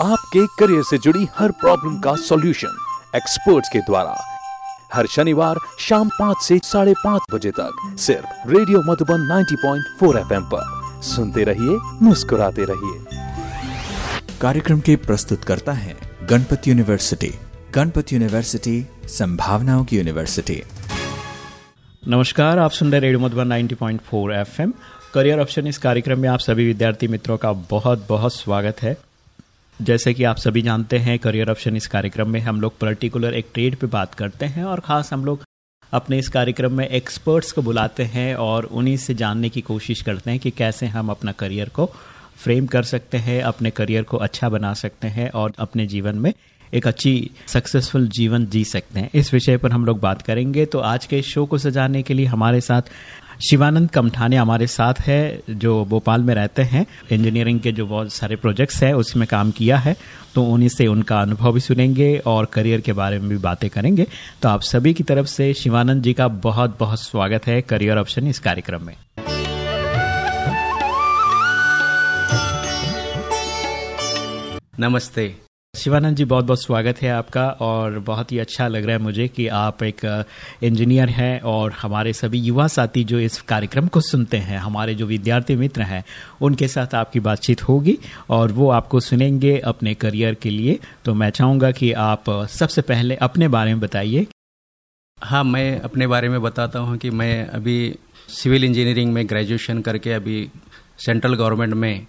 आपके करियर से जुड़ी हर प्रॉब्लम का सॉल्यूशन एक्सपर्ट्स के द्वारा। हर शनिवार शाम पाँच से साढ़े पाँच बजे तक सिर्फ़ रेडियो मधुबन 90.4 एफएम पर। सुनते रहिए मुस्कुराते रहिए। कार्यक्रम के प्रस्तुत करता है गणपति यूनिवर्सिटी। गणपति यूनिवर्सिटी संभावनाओं की यूनिवर्सिटी। नमस्कार आप सुन रहे radio Madhuban 90.4 FM career option इस कार्यक्रम में आप सभी विद्यार्थी मित्रों का बहुत बहुत स्वागत है। जैसे कि आप सभी जानते हैं करियर ऑप्शन इस कार्यक्रम में हम लोग पर्टिकुलर एक ट्रेड पे बात करते हैं और ख़ास हम लोग अपने इस कार्यक्रम में एक्सपर्ट्स को बुलाते हैं और उन्हीं से जानने की कोशिश करते हैं कि कैसे हम अपना करियर को फ्रेम कर सकते हैं, अपने करियर को अच्छा बना सकते हैं और अपने जीवन में एक अच्छी सक्सेसफुल जीवन जी सकते हैं। इस विषय पर हम लोग बात करेंगे। तो आज के शो को सजाने के लिए हमारे साथ शिवानंद कमठाने हमारे साथ है, जो भोपाल में रहते हैं। इंजीनियरिंग के जो बहुत सारे प्रोजेक्ट्स हैं उसमें काम किया है। तो उन्हीं से उनका अनुभव भी सुनेंगे और करियर के बारे में भी बातें करेंगे। तो आप सभी की तरफ़ से शिवानंद जी का बहुत बहुत स्वागत है करियर ऑप्शन इस कार्यक्रम में। नमस्ते। शिवानंद जी बहुत बहुत स्वागत है आपका और बहुत ही अच्छा लग रहा है मुझे कि आप एक इंजीनियर हैं और हमारे सभी युवा साथी जो इस कार्यक्रम को सुनते हैं, हमारे जो विद्यार्थी मित्र हैं, उनके साथ आपकी बातचीत होगी और वो आपको सुनेंगे अपने करियर के लिए। तो मैं चाहूँगा कि आप सबसे पहले अपने बारे में बताइए। हाँ मैं अपने बारे में बताता हूँ कि मैं अभी सिविल इंजीनियरिंग में ग्रेजुएशन करके अभी सेंट्रल गवर्नमेंट में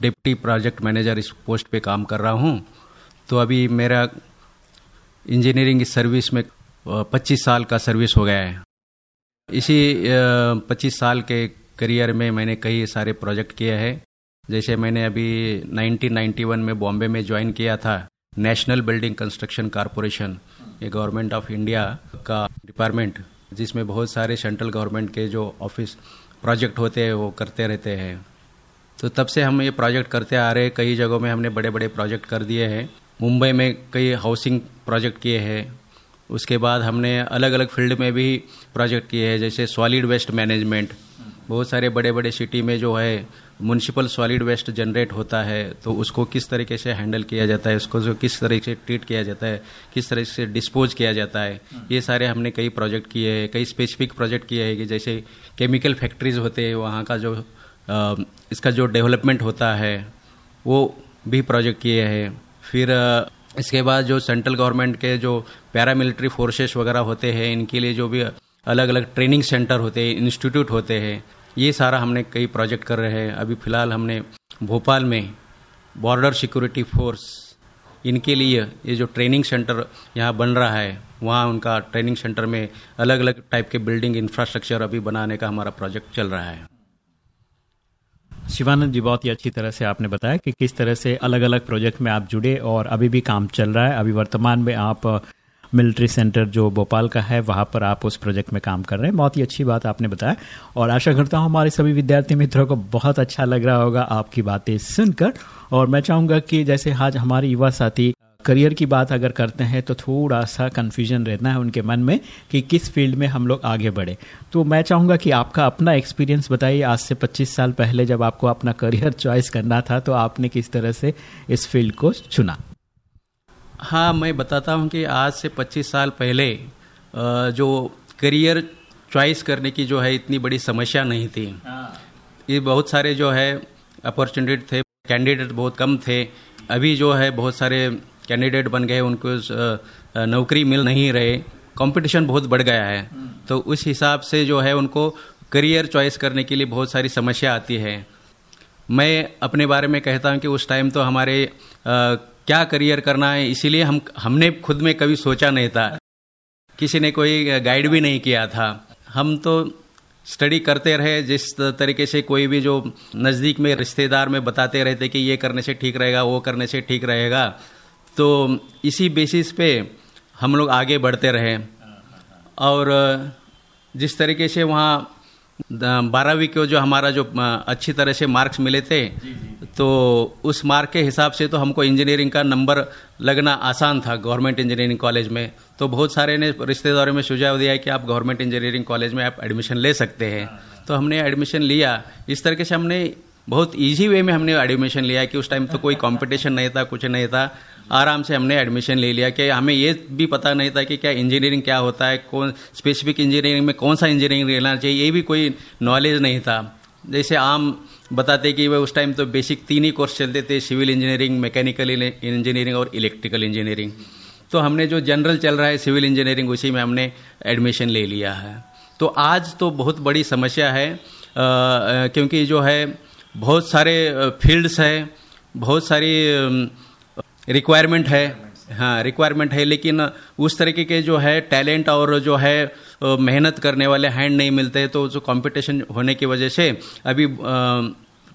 डिप्टी प्रोजेक्ट मैनेजर इस पोस्ट पे काम कर रहा हूँ। तो अभी मेरा इंजीनियरिंग सर्विस में 25 साल का सर्विस हो गया है। इसी 25 साल के करियर में मैंने कई सारे प्रोजेक्ट किए हैं। जैसे मैंने अभी 1991 में बॉम्बे में ज्वाइन किया था नेशनल बिल्डिंग कंस्ट्रक्शन कारपोरेशन ये गवर्नमेंट ऑफ़ इंडिया का डिपार्टमेंट जिसमें बहुत सारे सेंट्रल गवर्नमेंट के जो ऑफ़िस प्रोजेक्ट होते हैं, वो करते रहते हैं। तो तब से हम ये प्रोजेक्ट करते आ रहे कई जगहों में हमने बड़े बड़े प्रोजेक्ट कर दिए हैं। मुंबई में कई हाउसिंग प्रोजेक्ट किए हैं। उसके बाद हमने अलग अलग फ़ील्ड में भी प्रोजेक्ट किए हैं, जैसे सॉलिड वेस्ट मैनेजमेंट बहुत सारे बड़े बड़े सिटी में जो है म्यूनसिपल सॉलिड वेस्ट जनरेट होता है तो उसको किस तरीके से हैंडल किया जाता है, उसको जो किस तरीके से ट्रीट किया जाता है, किस तरह से डिस्पोज किया जाता है, ये सारे हमने कई प्रोजेक्ट किए हैं, कई स्पेसिफिक प्रोजेक्ट किए हैं कि जैसे केमिकल फैक्ट्रीज होते हैं, वहाँ का जो इसका जो डेवलपमेंट होता है, वो भी प्रोजेक्ट किए हैं। फिर इसके बाद जो सेंट्रल गवर्नमेंट के जो पैरामिलिट्री फोर्सेस वगैरह होते हैं, इनके लिए जो भी अलग अलग ट्रेनिंग सेंटर होते हैं, इंस्टीट्यूट होते हैं, ये सारा हमने कई प्रोजेक्ट कर रहे हैं। अभी फ़िलहाल हमने भोपाल में बॉर्डर सिक्योरिटी फोर्स, इनके लिए ये जो ट्रेनिंग सेंटर यहाँ बन रहा है, वहाँ उनका ट्रेनिंग सेंटर में अलग अलग टाइप के बिल्डिंग इंफ्रास्ट्रक्चर अभी बनाने का हमारा प्रोजेक्ट चल रहा है। शिवानंद जी, बहुत ही अच्छी तरह से आपने बताया कि किस तरह से अलग अलग प्रोजेक्ट में आप जुड़े और अभी भी काम चल रहा है। अभी वर्तमान में आप मिलिट्री सेंटर जो भोपाल का है, वहाँ पर आप उस प्रोजेक्ट में काम कर रहे हैं। बहुत ही अच्छी बात आपने बताया और आशा करता हूँ हमारे सभी विद्यार्थी मित्रों को बहुत अच्छा लग रहा होगा आपकी बातें सुनकर और मैं चाहूँगा कि जैसे आज हमारे युवा साथी करियर की बात अगर करते हैं तो थोड़ा सा कन्फ्यूज़न रहना है उनके मन में कि किस फ़ील्ड में हम लोग आगे बढ़े। तो मैं चाहूँगा कि आपका अपना एक्सपीरियंस बताइए। आज से 25 साल पहले जब आपको अपना करियर चॉइस करना था तो आपने किस तरह से इस फ़ील्ड को चुना? हाँ मैं बताता हूँ कि आज से 25 साल पहले जो करियर चॉइस करने की जो है इतनी बड़ी समस्या नहीं थी। ये बहुत सारे जो है अपॉर्चुनिटी थे कैंडिडेट बहुत कम थे। अभी जो है बहुत सारे कैंडिडेट बन गए उनको नौकरी मिल नहीं रहे कंपटीशन बहुत बढ़ गया है। तो उस हिसाब से जो है उनको करियर चॉइस करने के लिए बहुत सारी समस्या आती है। मैं अपने बारे में कहता हूँ कि उस टाइम तो हमारे आ, क्या करियर करना है इसीलिए हम हमने खुद में कभी सोचा नहीं था। किसी ने कोई गाइड भी नहीं किया था। हम तो स्टडी करते रहे जिस तरीके से कोई भी जो नज़दीक में रिश्तेदार में बताते रहते कि ये करने से ठीक रहेगा वो करने से ठीक रहेगा। तो इसी बेसिस पे हम लोग आगे बढ़ते रहे। और जिस तरीके से वहाँ बारहवीं को जो हमारा जो अच्छी तरह से मार्क्स मिले थे जी, जी। तो उस मार्क के हिसाब से तो हमको इंजीनियरिंग का नंबर लगना आसान था गवर्नमेंट इंजीनियरिंग कॉलेज में। तो बहुत सारे ने रिश्तेदारों में सुझाव दिया कि आप गवर्नमेंट इंजीनियरिंग कॉलेज में आप एडमिशन ले सकते हैं। तो हमने एडमिशन लिया। इस तरीके से हमने बहुत ईजी वे में हमने एडमिशन लिया कि उस टाइम तो कोई कॉम्पिटिशन नहीं था कुछ नहीं था। आराम से हमने एडमिशन ले लिया कि हमें ये भी पता नहीं था कि क्या इंजीनियरिंग क्या होता है कौन स्पेसिफिक इंजीनियरिंग में कौन सा इंजीनियरिंग लेना चाहिए ये भी कोई नॉलेज नहीं था। जैसे आम बताते कि वह उस टाइम तो बेसिक तीन ही कोर्स चलते थे सिविल इंजीनियरिंग मैकेनिकल इंजीनियरिंग और इलेक्ट्रिकल इंजीनियरिंग तो हमने जो जनरल चल रहा है सिविल इंजीनियरिंग उसी में हमने एडमिशन ले लिया है। तो आज तो बहुत बड़ी समस्या है आ, क्योंकि जो है बहुत सारे फील्ड्स है बहुत सारी रिक्वायरमेंट है। हाँ रिक्वायरमेंट है, लेकिन उस तरीके के जो है टैलेंट और जो है मेहनत करने वाले हैंड नहीं मिलते तो जो कंपटीशन होने की वजह से अभी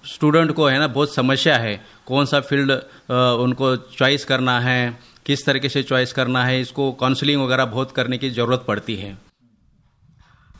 स्टूडेंट को है ना बहुत समस्या है, कौन सा फ़ील्ड उनको चॉइस करना है, किस तरीके से चॉइस करना है, इसको काउंसलिंग वगैरह बहुत करने की ज़रूरत पड़ती है।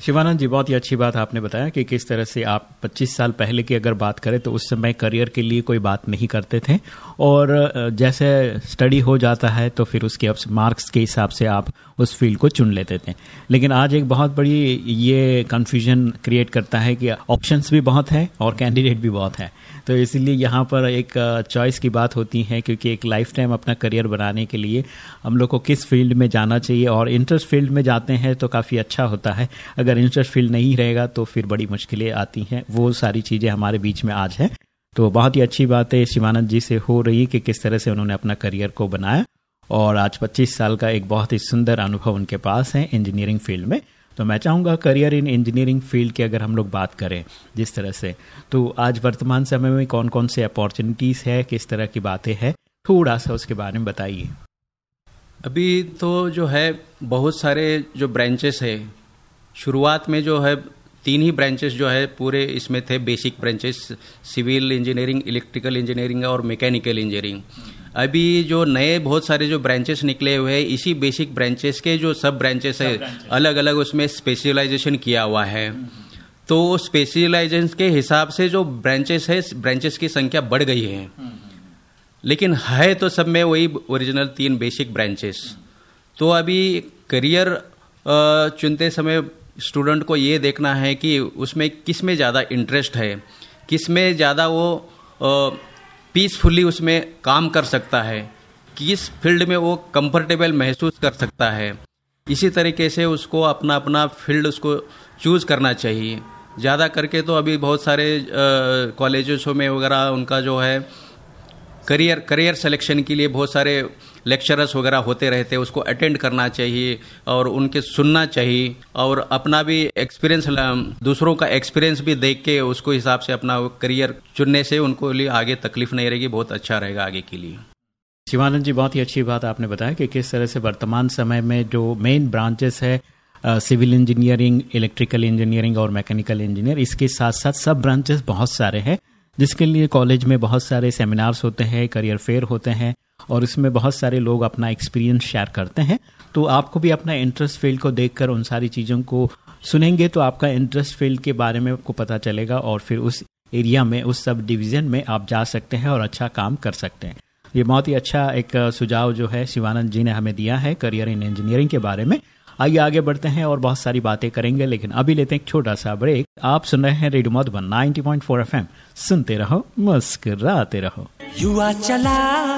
शिवानंद जी, बहुत ही अच्छी बात आपने बताया कि किस तरह से आप 25 साल पहले की अगर बात करें तो उस समय करियर के लिए कोई बात नहीं करते थे। और जैसे स्टडी हो जाता है तो फिर उसके मार्क्स के हिसाब से आप उस फ़ील्ड को चुन लेते थे। लेकिन आज एक बहुत बड़ी ये कन्फ्यूज़न क्रिएट करता है कि ऑप्शंस भी बहुत है और कैंडिडेट भी बहुत है। तो इसीलिए यहाँ पर एक चॉइस की बात होती है क्योंकि एक लाइफ टाइम अपना करियर बनाने के लिए हम लोग को किस फ़ील्ड में जाना चाहिए और इंटरेस्ट फ़ील्ड में जाते हैं तो काफ़ी अच्छा होता है। अगर इंटरेस्ट फ़ील्ड नहीं रहेगा तो फिर बड़ी मुश्किलें आती हैं। वो सारी चीज़ें हमारे बीच में आज है। तो बहुत ही अच्छी बात है, शिवानंद जी से हो रही कि किस तरह से उन्होंने अपना करियर को बनाया। और आज 25 साल का एक बहुत ही सुंदर अनुभव उनके पास है इंजीनियरिंग फ़ील्ड में। तो मैं चाहूँगा करियर इन इंजीनियरिंग फ़ील्ड की अगर हम लोग बात करें जिस तरह से तो आज वर्तमान समय में कौन कौन से अपॉर्चुनिटीज़ है, किस तरह की बातें हैं, थोड़ा सा उसके बारे में बताइए। अभी तो जो है, बहुत सारे जो ब्रांचेस है, शुरुआत में जो है, तीन ही ब्रांचेस जो है, पूरे इसमें थे basic branches civil engineering electrical engineering और मैकेनिकल इंजीनियरिंग अभी जो नए बहुत सारे जो ब्रांचेस निकले हुए हैं इसी बेसिक ब्रांचेस के जो सब ब्रांचेस है अलग अलग उसमें स्पेशलाइजेशन किया हुआ है। तो स्पेशलाइजेशन के हिसाब से जो ब्रांचेस है ब्रांचेस की संख्या बढ़ गई है। लेकिन है तो सब में वही ओरिजिनल तीन बेसिक ब्रांचेस तो अभी करियर चुनते समय स्टूडेंट को ये देखना है कि उसमें किसमें ज़्यादा इंटरेस्ट है किसमें ज़्यादा वो पीसफुली उसमें काम कर सकता है, किस फ़ील्ड में वो कंफर्टेबल महसूस कर सकता है, इसी तरीके से उसको अपना अपना फ़ील्ड उसको चूज़ करना चाहिए। ज़्यादा करके तो अभी बहुत सारे कॉलेजों में वगैरह उनका जो है करियर करियर सिलेक्शन के लिए बहुत सारे लेक्चरर्स वगैरह होते रहते हैं, उसको अटेंड करना चाहिए और उनके सुनना चाहिए और अपना भी एक्सपीरियंस दूसरों का एक्सपीरियंस भी देख के उसको हिसाब से अपना करियर चुनने से उनको लिए आगे तकलीफ़ नहीं रहेगी, बहुत अच्छा रहेगा आगे के लिए। शिवानंद जी, बहुत ही अच्छी बात आपने बताया कि किस तरह से वर्तमान समय में जो मेन ब्रांचेस है सिविल इंजीनियरिंग इलेक्ट्रिकल इंजीनियरिंग और मैकेनिकल इंजीनियर इसके साथ साथ सब ब्रांचेस बहुत सारे हैं, जिसके लिए कॉलेज में बहुत सारे सेमिनार्स होते हैं करियर फेयर होते हैं और इसमें बहुत सारे लोग अपना एक्सपीरियंस शेयर करते हैं। तो आपको भी अपना इंटरेस्ट फ़ील्ड को देखकर उन सारी चीज़ों को सुनेंगे तो आपका इंटरेस्ट फ़ील्ड के बारे में आपको पता चलेगा और फिर उस एरिया में, उस सब डिवीज़न में आप जा सकते हैं और अच्छा काम कर सकते हैं। ये बहुत ही अच्छा एक सुझाव जो है शिवानंद जी ने हमें दिया है करियर इन इंजीनियरिंग के बारे में। आइए आगे बढ़ते हैं और बहुत सारी बातें करेंगे, लेकिन अभी लेते हैं एक छोटा सा ब्रेक आप सुन रहे हैं रेडियो मधुबन 90.4 एफएम सुनते रहो, मुस्कुराते रहो। युवा चला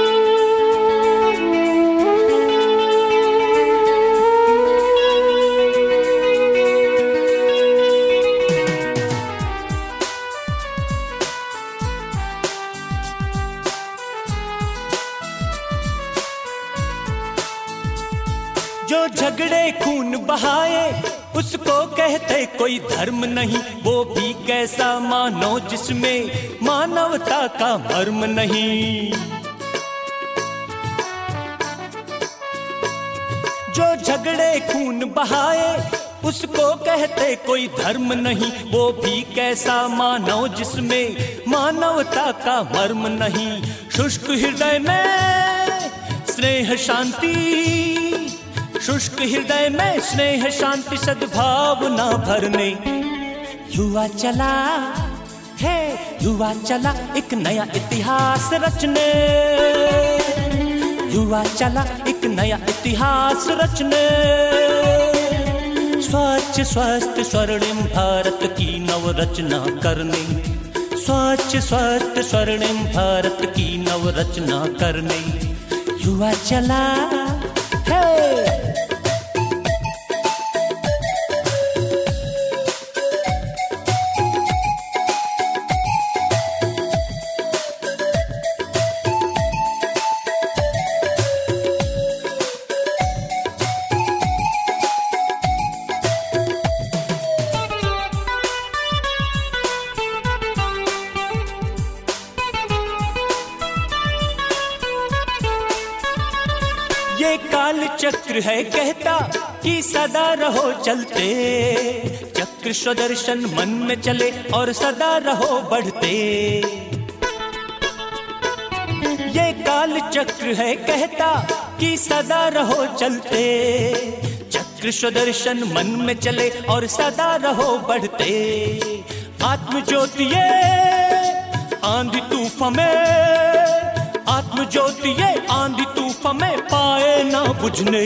कहते कोई धर्म नहीं, वो भी कैसा मानो जिसमें मानवता का मर्म नहीं। जो झगड़े खून बहाए, उसको कहते कोई धर्म नहीं, वो भी कैसा मानव जिसमें मानवता का मर्म नहीं। शुष्क हृदय में स्नेह शांति शुष्क हृदय में स्नेह, शांति सद्भावना भरने। युवा चला, है, युवा चला एक नया इतिहास रचने। युवा चला एक नया इतिहास रचने। स्वच्छ, स्वस्थ, स्वर्णिम भारत की नवरचना करने। स्वच्छ, स्वस्थ, स्वर्णिम भारत की नवरचना करने। युवा चला, है सदा रहो चलते, चक्र स्वदर्शन मन में चले और सदा रहो बढ़ते। ये काल चक्र है कहता कि सदा रहो चलते, चक्र स्वदर्शन मन में चले और सदा रहो बढ़ते। आत्म ज्योति ये आंधी तूफ में आत्म ज्योति ये आंधी तूफ में पाए ना बुझने।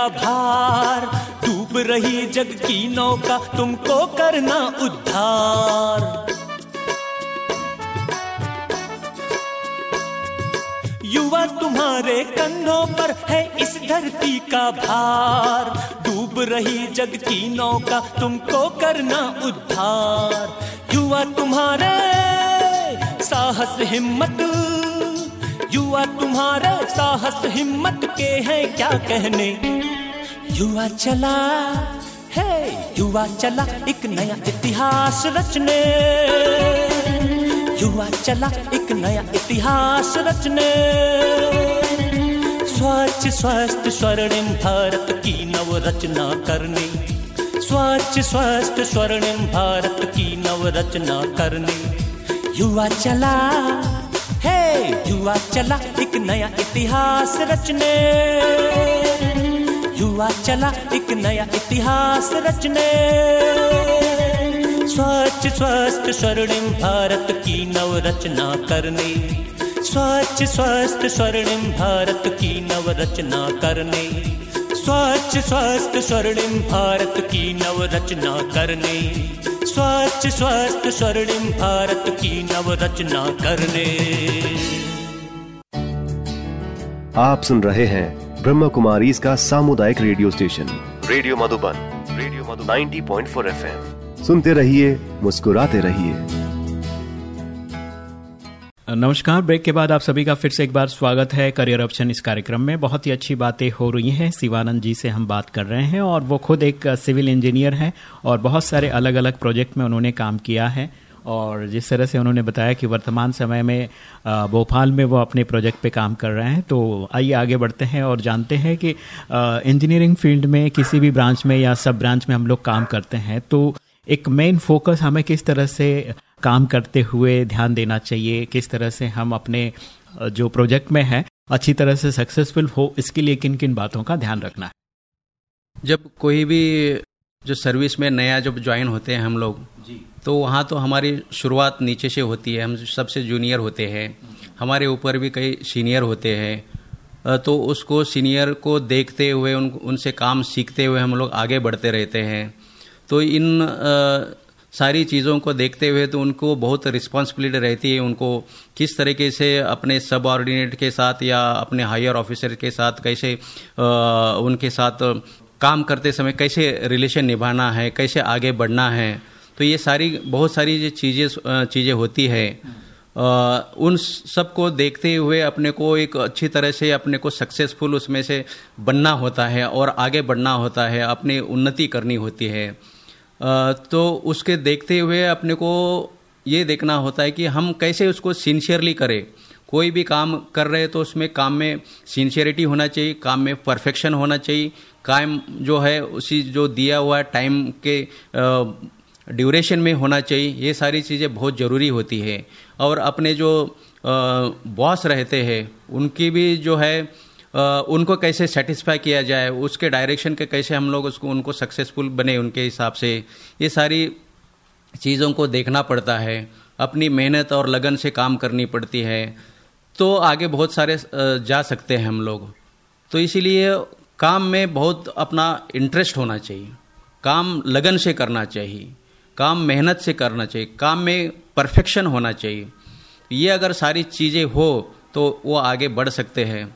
का भार। डूब रही जग की नौका, तुमको करना उद्धार। युवा तुम्हारे कंधों पर है इस धरती का भार। डूब रही जग की नौका, तुमको करना उद्धार। युवा तुम्हारे साहस हिम्मत, युवा तुम्हारे साहस हिम्मत के हैं क्या कहने? युवा चला है युवा चला एक नया इतिहास रचने। युवा चला एक नया इतिहास रचने। स्वच्छ, स्वस्थ, स्वर्णिम भारत की नवरचना करने। स्वच्छ, स्वस्थ, स्वर्णिम भारत की नवरचना करने। युवा चला है युवा चला एक नया इतिहास रचने। युवा चला एक नया इतिहास रचने। स्वच्छ, स्वस्थ, स्वर्णिम भारत की नवरचना करने। स्वच्छ, स्वस्थ, स्वर्णिम भारत की नवरचना करने। स्वच्छ, स्वस्थ, स्वर्णिम भारत की नवरचना करने। स्वच्छ, स्वस्थ, स्वर्णिम भारत की नवरचना करने। आप सुन रहे हैं ब्रह्म कुमारी इसका सामुदायिक radio station. Radio Madhuban radio Madhu 90.4 FM. सुनते रहिए मुस्कुराते रहिए। नमस्कार ब्रेक के बाद आप सभी का फिर से एक बार स्वागत है करियर ऑप्शन इस कार्यक्रम में। बहुत ही अच्छी बातें हो रही हैं। शिवानंद जी से हम बात कर रहे हैं और वो खुद एक सिविल इंजीनियर हैं और बहुत सारे अलग अलग प्रोजेक्ट में उन्होंने काम किया है। और जिस तरह से उन्होंने बताया कि वर्तमान समय में भोपाल में वो अपने प्रोजेक्ट पे काम कर रहे हैं तो आइए आगे बढ़ते हैं और जानते हैं कि इंजीनियरिंग फ़ील्ड में किसी भी ब्रांच में या सब ब्रांच में हम लोग काम करते हैं। तो एक मेन फोकस हमें किस तरह से काम करते हुए ध्यान देना चाहिए किस तरह से हम अपने जो प्रोजेक्ट में है अच्छी तरह से सक्सेसफुल हो इसके लिए किन किन बातों का ध्यान रखना है? जब कोई भी जो सर्विस में नया जब ज्वाइन होते हैं हम लोग तो वहाँ तो हमारी शुरुआत नीचे से होती है हम सबसे जूनियर होते हैं। हमारे ऊपर भी कई सीनियर होते हैं। तो उसको सीनियर को देखते हुए उन उनसे काम सीखते हुए हम लोग आगे बढ़ते रहते हैं। तो इन आ, सारी चीज़ों को देखते हुए तो उनको बहुत रिस्पॉन्सिबिलिटी रहती है उनको किस तरीके से अपने सब ऑर्डिनेट के साथ या अपने हायर ऑफिसर के साथ कैसे आ, उनके साथ काम करते समय कैसे रिलेशन निभाना है कैसे आगे बढ़ना है। तो ये सारी बहुत सारी जो चीज़ें चीज़ें होती है। आ, उन सबको देखते हुए अपने को एक अच्छी तरह से अपने को सक्सेसफुल उसमें से बनना होता है और आगे बढ़ना होता है अपनी उन्नति करनी होती है। आ, तो उसके देखते हुए अपने को ये देखना होता है कि हम कैसे उसको सिंसियरली करें। कोई भी काम कर रहे तो उसमें काम में सिंसियरिटी होना चाहिए काम में परफेक्शन होना चाहिए। काम जो है उसी जो दिया हुआ टाइम के ड्यूरेशन में होना चाहिए, ये सारी चीज़ें बहुत ज़रूरी होती है। और अपने जो बॉस रहते हैं, उनकी भी जो है उनको कैसे सेटिस्फाई किया जाए, उसके डायरेक्शन के कैसे हम लोग उसको, उनको सक्सेसफुल बने उनके हिसाब से, ये सारी चीज़ों को देखना पड़ता है। अपनी मेहनत और लगन से काम करनी पड़ती है। तो आगे बहुत सारे जा सकते हैं हम लोग। तो इसीलिए काम में बहुत अपना इंटरेस्ट होना चाहिए। काम लगन से करना चाहिए। काम मेहनत से करना चाहिए, काम में परफेक्शन होना चाहिए। ये अगर सारी चीज़ें हो तो वो आगे बढ़ सकते हैं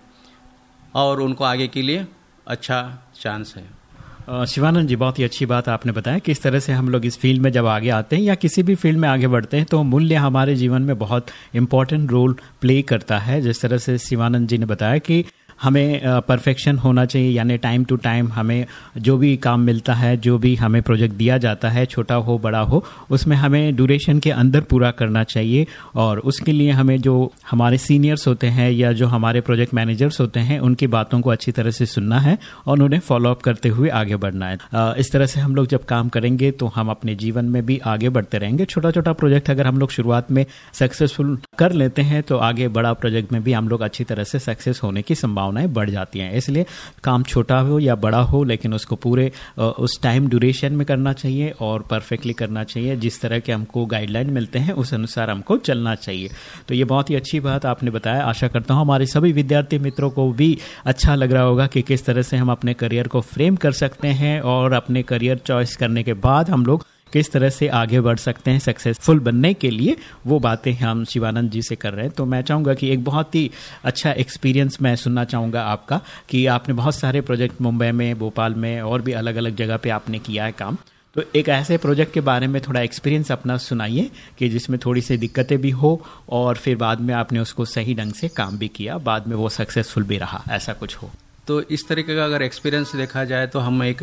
और उनको आगे के लिए अच्छा चांस है। शिवानंद जी, बहुत ही अच्छी बात आपने बताया, किस तरह से हम लोग इस फ़ील्ड में जब आगे आते हैं या किसी भी फ़ील्ड में आगे बढ़ते हैं तो मूल्य हमारे जीवन में बहुत इंपॉर्टेंट रोल प्ले करता है। जिस तरह से शिवानंद जी ने बताया कि हमें परफेक्शन होना चाहिए, यानी टाइम टू टाइम हमें जो भी काम मिलता है, जो भी हमें प्रोजेक्ट दिया जाता है, छोटा हो, बड़ा हो, उसमें हमें ड्यूरेशन के अंदर पूरा करना चाहिए और उसके लिए हमें जो हमारे सीनियर्स होते हैं या जो हमारे प्रोजेक्ट मैनेजर्स होते हैं, उनकी बातों को अच्छी तरह से सुनना है और उन्हें फॉलोअप करते हुए आगे बढ़ना है। इस तरह से हम लोग जब काम करेंगे तो हम अपने जीवन में भी आगे बढ़ते रहेंगे। छोटा छोटा प्रोजेक्ट अगर हम लोग शुरुआत में सक्सेसफुल कर लेते हैं तो आगे बड़ा प्रोजेक्ट में भी हम लोग अच्छी तरह से सक्सेस होने की संभावना संभावनाएँ बढ़ जाती हैं। इसलिए काम छोटा हो या बड़ा हो, लेकिन उसको पूरे उस टाइम ड्यूरेशन में करना चाहिए और परफेक्टली करना चाहिए। जिस तरह के हमको गाइडलाइन मिलते हैं, उस अनुसार हमको चलना चाहिए। तो ये बहुत ही अच्छी बात आपने बताया। आशा करता हूँ हमारे सभी विद्यार्थी मित्रों को भी अच्छा लग रहा होगा कि किस तरह से हम अपने करियर को फ्रेम कर सकते हैं और अपने करियर चॉइस करने के बाद हम लोग किस तरह से आगे बढ़ सकते हैं सक्सेसफुल बनने के लिए, वो बातें हम शिवानंद जी से कर रहे हैं। तो मैं चाहूँगा कि एक बहुत ही अच्छा एक्सपीरियंस मैं सुनना चाहूँगा आपका, कि आपने बहुत सारे प्रोजेक्ट मुंबई में, भोपाल में और भी अलग अलग जगह पे आपने किया है काम। तो एक ऐसे प्रोजेक्ट के बारे में थोड़ा एक्सपीरियंस अपना सुनाइए, कि जिसमें थोड़ी सी दिक्कतें भी हो और फिर बाद में आपने उसको सही ढंग से काम भी किया, बाद में वो सक्सेसफुल भी रहा, ऐसा कुछ हो। तो इस तरीके का अगर एक्सपीरियंस देखा जाए तो हम एक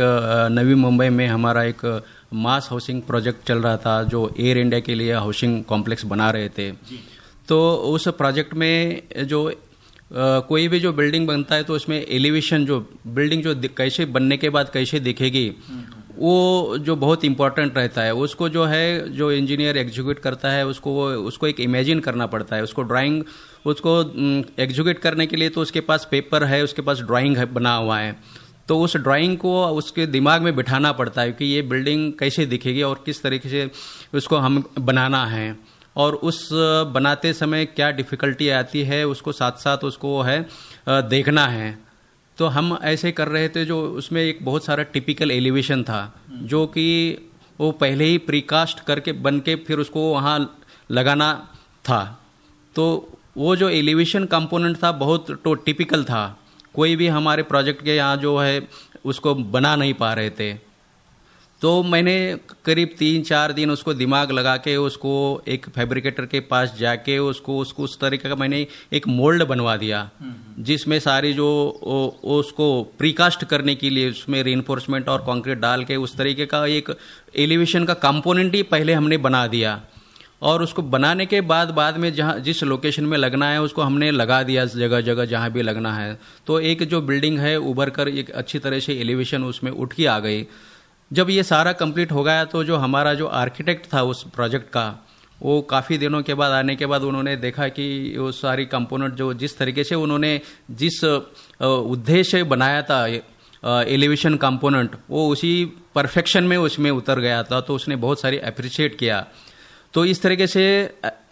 नवी मुंबई में हमारा एक मास हाउसिंग प्रोजेक्ट चल रहा था जो एयर इंडिया के लिए हाउसिंग कॉम्प्लेक्स बना रहे थे। तो उस प्रोजेक्ट में जो आ, कोई भी जो बिल्डिंग बनता है तो उसमें एलिवेशन जो बिल्डिंग जो कैसे बनने के बाद कैसे दिखेगी वो जो बहुत इंपॉर्टेंट रहता है। उसको जो है जो इंजीनियर एग्जीक्यूट करता है उसको वो उसको एक इमेजिन करना पड़ता है। उसको ड्राइंग उसको एग्जीक्यूट करने के लिए तो उसके पास पेपर है उसके पास ड्राइंग है बना हुआ है। तो उस ड्राइंग को उसके दिमाग में बिठाना पड़ता है कि ये बिल्डिंग कैसे दिखेगी और किस तरीके से उसको हम बनाना है। और उस बनाते समय क्या डिफ़िकल्टी आती है, उसको साथ साथ उसको है देखना है। तो हम ऐसे कर रहे थे जो उसमें एक बहुत सारा टिपिकल एलिवेशन था, जो कि वो पहले ही प्रीकास्ट करके बन के फिर उसको वहाँ लगाना था। तो वो जो एलिवेशन कंपोनेंट था बहुत तो टिपिकल था। कोई भी हमारे प्रोजेक्ट के यहाँ जो है उसको बना नहीं पा रहे थे। तो मैंने करीब तीन चार दिन उसको दिमाग लगा के उसको एक फैब्रिकेटर के पास जाके उसको उसको उस तरीके का मैंने एक मोल्ड बनवा दिया जिसमें सारी जो ओ, उसको प्रीकास्ट करने के लिए उसमें री और कंक्रीट डाल के उस तरीके का एक एलिवेशन का कंपोनेंट ही पहले हमने बना दिया। और उसको बनाने के बाद बाद में जहाँ, जिस लोकेशन में लगना है, उसको हमने लगा दिया जगह जगह जहाँ भी लगना है। तो एक जो बिल्डिंग है, उभर कर एक अच्छी तरह से एलिवेशन उसमें उठ के आ गई। जब ये सारा कंप्लीट हो गया तो जो हमारा जो आर्किटेक्ट था उस प्रोजेक्ट का, वो काफ़ी दिनों के बाद, आने के बाद उन्होंने देखा कि वो सारी कंपोनेंट जो जिस तरीके से उन्होंने जिस उद्देश्य बनाया था एलिवेशन कंपोनेंट वो उसी परफेक्शन में उसमें उतर गया था। तो उसने बहुत सारी अप्रिशिएट किया। तो इस तरीके से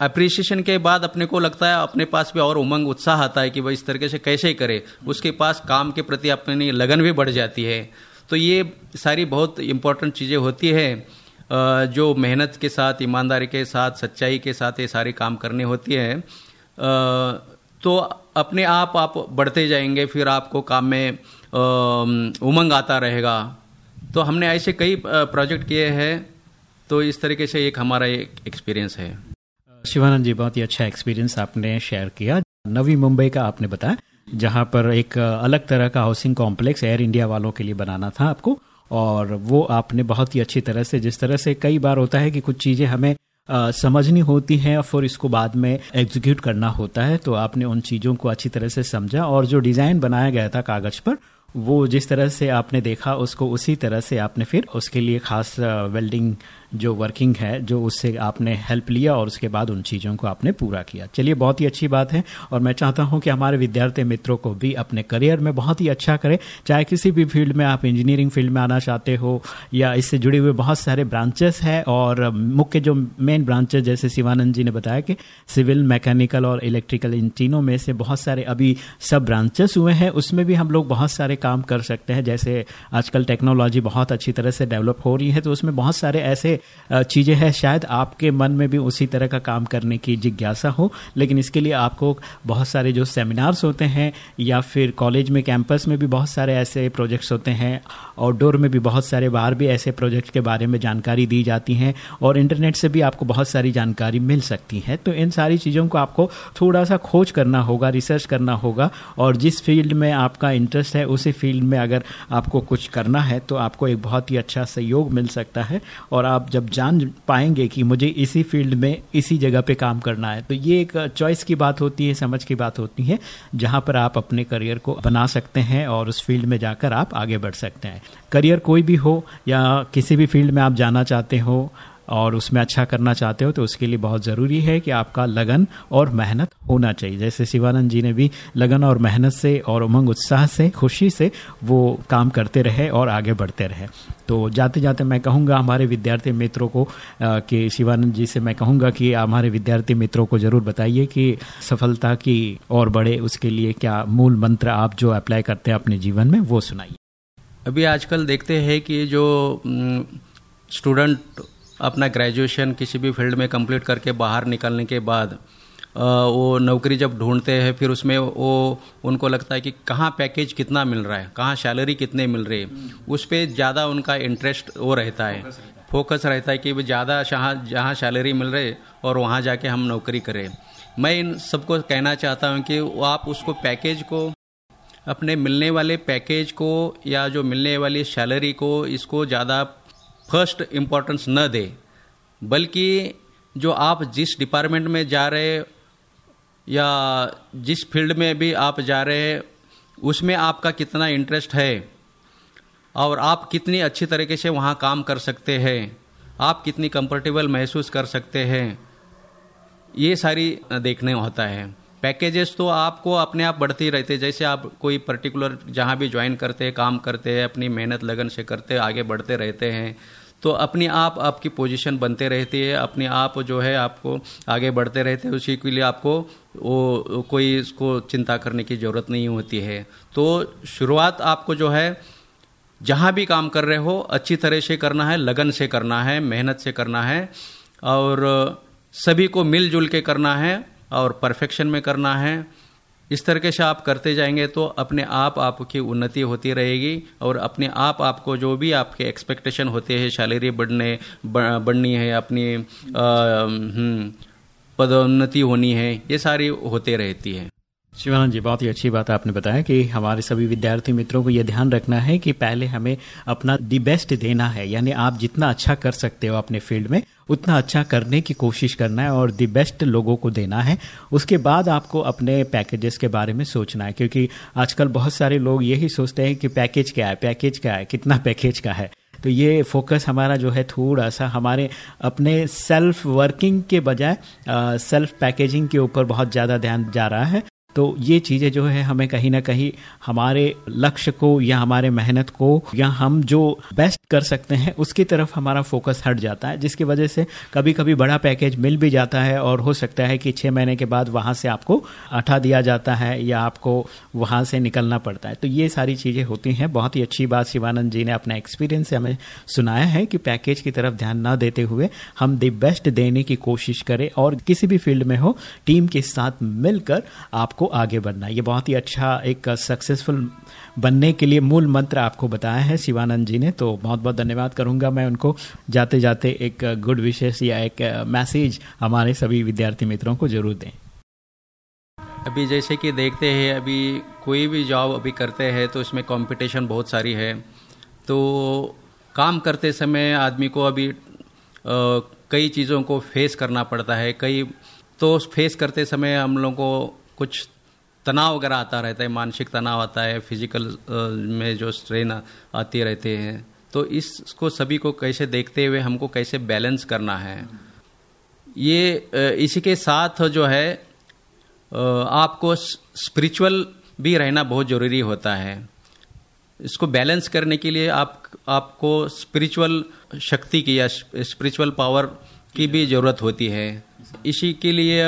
अप्रिसिएशन के बाद अपने को लगता है, अपने पास भी और उमंग, उत्साह आता है कि भाई इस तरीके से कैसे करे। उसके पास काम के प्रति अपनी लगन भी बढ़ जाती है। तो ये सारी बहुत इम्पोर्टेंट चीज़ें होती है जो मेहनत के साथ, ईमानदारी के साथ, सच्चाई के साथ ये सारे काम करने होती है। तो अपने आप आप बढ़ते जाएँगे, फिर आपको काम में उमंग आता रहेगा। तो हमने ऐसे कई प्रोजेक्ट किए हैं। तो इस तरीके से एक हमारा एक एक्सपीरियंस है। शिवानंद जी बहुत ही अच्छा एक्सपीरियंस आपने शेयर किया। नवी मुंबई का आपने बताया जहाँ पर एक अलग तरह का हाउसिंग कॉम्प्लेक्स एयर इंडिया वालों के लिए बनाना था आपको और वो आपने बहुत ही अच्छी तरह से जिस तरह से कई बार होता है कि कुछ चीज़ें हमें आ, समझनी होती हैं और फिर इसको बाद में एग्जीक्यूट करना होता है तो आपने उन चीज़ों को अच्छी तरह से समझा और जो डिज़ाइन बनाया गया था कागज़ पर वो जिस तरह से आपने देखा उसको उसी तरह से आपने फिर उसके लिए खास वेल्डिंग जो वर्किंग है, जो उससे आपने हेल्प लिया और उसके बाद उन चीज़ों को आपने पूरा किया। चलिए, बहुत ही अच्छी बात है और मैं चाहता हूँ कि हमारे विद्यार्थी मित्रों को भी अपने करियर में बहुत ही अच्छा करें। चाहे किसी भी फ़ील्ड में आप इंजीनियरिंग फ़ील्ड में आना चाहते हो या इससे जुड़े हुए बहुत सारे ब्रांचेस हैं और मुख्य जो मेन ब्रांचेस जैसे शिवानंद जी ने बताया कि सिविल मैकेनिकल और इलेक्ट्रिकल इन तीनों में से बहुत सारे अभी सब ब्रांचेस हुए हैं। उसमें भी हम लोग बहुत सारे काम कर सकते हैं। जैसे आजकल टेक्नोलॉजी बहुत अच्छी तरह से डेवलप हो रही है तो उसमें बहुत सारे ऐसे चीज़ें हैं, शायद आपके मन में भी उसी तरह का काम करने की जिज्ञासा हो, लेकिन इसके लिए आपको बहुत सारे जो सेमिनार्स होते हैं, या फिर कॉलेज में कैंपस में भी बहुत सारे ऐसे प्रोजेक्ट्स होते हैं आउटडोर में भी बहुत सारे, बाहर भी ऐसे प्रोजेक्ट के बारे में जानकारी दी जाती हैं, और इंटरनेट से भी आपको बहुत सारी जानकारी मिल सकती है। तो इन सारी चीज़ों को आपको थोड़ा सा खोज करना होगा रिसर्च करना होगा, और जिस फ़ील्ड में आपका इंटरेस्ट है, उसी फ़ील्ड में अगर आपको कुछ करना है तो आपको एक बहुत ही अच्छा सहयोग मिल सकता है, और आप जब जान पाएँगे कि मुझे इसी फ़ील्ड में इसी जगह पे काम करना है तो ये एक चॉइस की बात होती है, समझ की बात होती है, जहाँ पर आप अपने करियर को बना सकते हैं और उस फ़ील्ड में जाकर आप आगे बढ़ सकते हैं। करियर कोई भी हो या किसी भी फ़ील्ड में आप जाना चाहते हो और उसमें अच्छा करना चाहते हो तो उसके लिए बहुत ज़रूरी है कि आपका लगन और मेहनत होना चाहिए। जैसे शिवानंद जी ने भी लगन और मेहनत से और उमंग उत्साह से, खुशी से वो काम करते रहे और आगे बढ़ते रहे। तो जाते जाते मैं कहूँगा हमारे विद्यार्थी मित्रों को कि शिवानंद जी से मैं कहूँगा कि हमारे विद्यार्थी मित्रों को ज़रूर बताइए कि सफलता की और बढ़े, उसके लिए क्या मूल मंत्र आप जो अप्लाई करते हैं अपने जीवन में, वो सुनाइए। अभी आजकल देखते हैं कि जो स्टूडेंट अपना ग्रेजुएशन किसी भी फ़ील्ड में कंप्लीट करके बाहर निकलने के बाद वो नौकरी जब ढूंढते हैं फिर उसमें वो उनको लगता है कि कहाँ पैकेज कितना मिल रहा है कहाँ सैलरी कितने मिल रही है उस पर ज़्यादा उनका इंटरेस्ट वो रहता है। फोकस रहता है। कि ज़्यादा जहाँ जहाँ सैलरी मिल रही और वहाँ जाके हम नौकरी करें। मैं इन सबको कहना चाहता हूँ कि आप उसको पैकेज को अपने मिलने वाले पैकेज को या जो मिलने वाली सैलरी को इसको ज़्यादा फ़र्स्ट इम्पोर्टेंस न दे, बल्कि जो आप जिस डिपार्टमेंट में जा रहे या जिस फ़ील्ड में भी आप जा रहे हैं उसमें आपका कितना इंटरेस्ट है और आप कितनी अच्छी तरीके से वहाँ काम कर सकते हैं, आप कितनी कंफर्टेबल महसूस कर सकते हैं, ये सारी देखने होता है। पैकेजेस तो आपको अपने आप बढ़ते ही रहते जैसे आप कोई पर्टिकुलर जहाँ भी ज्वाइन करते हैं, काम करते हैं, अपनी मेहनत लगन से करते आगे बढ़ते रहते हैं तो अपने आप आपकी पोजीशन बनते रहती है, अपने आप जो है आपको आगे बढ़ते रहते हैं, उसी के लिए आपको वो कोई इसको चिंता करने की ज़रूरत नहीं होती है। तो शुरुआत आपको जो है, जहाँ भी काम कर रहे हो, अच्छी तरह से करना है, लगन से करना है, मेहनत से करना है, और सभी को मिलजुल के करना है, और परफेक्शन में करना है इस तरीके से आप करते जाएँगे तो अपने आप आपकी उन्नति होती रहेगी और अपने आप आपको जो भी आपके एक्सपेक्टेशन होते हैं सैलरी बढ़ने बढ़नी है अपनी हम्म, पदोन्नति होनी है ये सारी होते रहती है। शिवानंद जी, बहुत ही अच्छी बात आपने बताया कि हमारे सभी विद्यार्थी मित्रों को यह ध्यान रखना है कि पहले हमें अपना दी बेस्ट देना है, यानी आप जितना अच्छा कर सकते हो अपने फ़ील्ड में, उतना अच्छा करने की कोशिश करना है और दी बेस्ट लोगों को देना है। उसके बाद आपको अपने पैकेजेस के बारे में सोचना है, क्योंकि आजकल बहुत सारे लोग यही सोचते हैं कि पैकेज क्या है, पैकेज क्या है, कितना पैकेज का है। तो ये फोकस हमारा जो है थोड़ा सा हमारे अपने सेल्फ वर्किंग के बजाय सेल्फ पैकेजिंग के ऊपर बहुत ज़्यादा ध्यान जा रहा है। तो ये चीज़ें जो है, हमें कहीं ना कहीं हमारे लक्ष्य को या हमारे मेहनत को या हम जो बेस्ट कर सकते हैं, उसकी तरफ़ हमारा फोकस हट जाता है, जिसकी वजह से कभी कभी बड़ा पैकेज मिल भी जाता है और हो सकता है कि छः महीने के बाद वहाँ से आपको हटा दिया जाता है या आपको वहाँ से निकलना पड़ता है। तो ये सारी चीज़ें होती हैं। बहुत ही अच्छी बात शिवानंद जी ने अपना एक्सपीरियंस से हमें सुनाया है कि पैकेज की तरफ़ ध्यान न देते हुए हम द बेस्ट देने की कोशिश करें और किसी भी फ़ील्ड में हो टीम के साथ मिलकर आपको आपको आगे बढ़ना ये बहुत ही अच्छा एक सक्सेसफुल बनने के लिए मूल मंत्र आपको बताया है शिवानंद जी ने तो बहुत बहुत धन्यवाद करूँगा मैं उनको। जाते जाते एक गुड विशेष या एक मैसेज हमारे सभी विद्यार्थी मित्रों को ज़रूर दें। अभी जैसे कि देखते हैं अभी कोई भी जॉब अभी करते हैं तो इसमें कंपटीशन बहुत सारी है। तो काम करते समय आदमी को अभी आ, कई चीज़ों को फेस करना पड़ता है। कई तो फेस करते समय हम लोगों को कुछ तनाव वगैरह आता रहता है, मानसिक तनाव आता है फ़िज़िकल में जो स्ट्रेन आती रहते हैं। तो इसको सभी को कैसे देखते हुए हमको कैसे बैलेंस करना है? ये इसी के साथ जो है आपको स्पिरिचुअल भी रहना बहुत ज़रूरी होता है। इसको बैलेंस करने के लिए आप, आपको स्पिरिचुअल शक्ति की या स्पिरिचुअल पावर की भी ज़रूरत होती है। इसी के लिए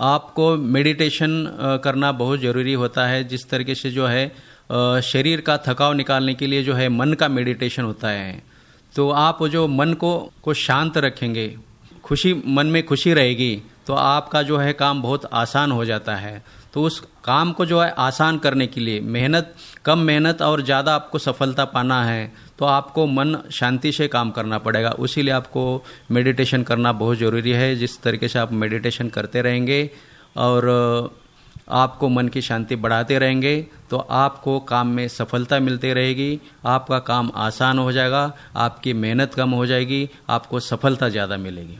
आपको मेडिटेशन करना बहुत ज़रूरी होता है। जिस तरीके से जो है शरीर का थकाव निकालने के लिए जो है, मन का मेडिटेशन होता है। तो आप जो मन को को शांत रखेंगे, खुशी, मन में खुशी रहेगी तो आपका जो है काम बहुत आसान हो जाता है। तो उस काम को जो है आसान करने के लिए, मेहनत, कम मेहनत और ज़्यादा आपको सफलता पाना है तो आपको मन शांति से काम करना पड़ेगा। उसी लिए आपको मेडिटेशन करना बहुत ज़रूरी है। जिस तरीके से आप मेडिटेशन करते रहेंगे और आपको मन की शांति बढ़ाते रहेंगे तो आपको काम में सफलता मिलती रहेगी। आपका काम आसान हो जाएगा, आपकी मेहनत कम हो जाएगी, आपको सफलता ज़्यादा मिलेगी।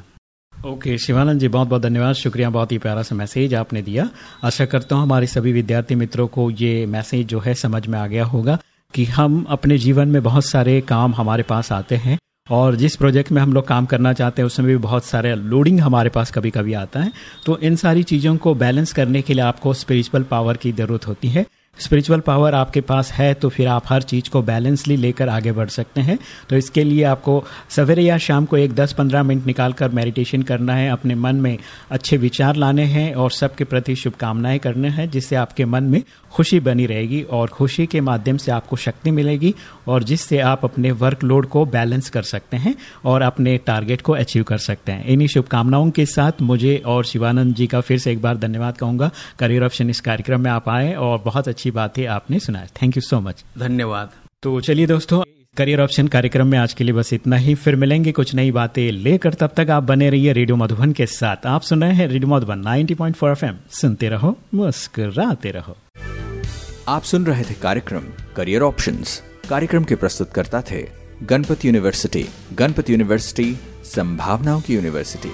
ओके, शिवानंद जी, बहुत बहुत धन्यवाद। शुक्रिया, बहुत ही प्यारा सा मैसेज आपने दिया। आशा करता हूँ हमारे सभी विद्यार्थी मित्रों को ये मैसेज जो है समझ में आ गया होगा कि हम अपने जीवन में बहुत सारे काम हमारे पास आते हैं और जिस प्रोजेक्ट में हम लोग काम करना चाहते हैं, उसमें भी बहुत सारे लोडिंग हमारे पास कभी कभी आता है। तो इन सारी चीज़ों को बैलेंस करने के लिए आपको स्पिरिचुअल पावर की ज़रूरत होती है। स्पिरिचुअल पावर आपके पास है तो फिर आप हर चीज़ को बैलेंसली लेकर आगे बढ़ सकते हैं। तो इसके लिए आपको सवेरे या शाम को एक 10-15 मिनट निकाल कर मेडिटेशन करना है, अपने मन में अच्छे विचार लाने हैं और सबके प्रति शुभकामनाएँ करने हैं, जिससे आपके मन में खुशी बनी रहेगी और खुशी के माध्यम से आपको शक्ति मिलेगी और जिससे आप अपने वर्कलोड को बैलेंस कर सकते हैं और अपने टारगेट को अचीव कर सकते हैं। इन्हीं शुभकामनाओं के साथ मुझे और शिवानंद जी का फिर से एक बार धन्यवाद कहूँगा। करियर ऑप्शन इस कार्यक्रम में आप आए और बहुत अच्छी बात है आपने सुनाया थैंक यू सो मच धन्यवाद। तो चलिए दोस्तों करियर ऑप्शन कार्यक्रम में आज के लिए बस इतना ही। फिर मिलेंगे कुछ नई बातें लेकर। तब तक आप बने रहिए रेडियो मधुबन के साथ। आप सुन रहे हैं रेडियो मधुबन 90.4 एफएम। सुनते रहो मुस्कुराते रहो। आप सुन रहे थे कार्यक्रम करियर ऑप्शन कार्यक्रम के प्रस्तुतकर्ता थे गणपति यूनिवर्सिटी गणपति यूनिवर्सिटी संभावनाओं की यूनिवर्सिटी।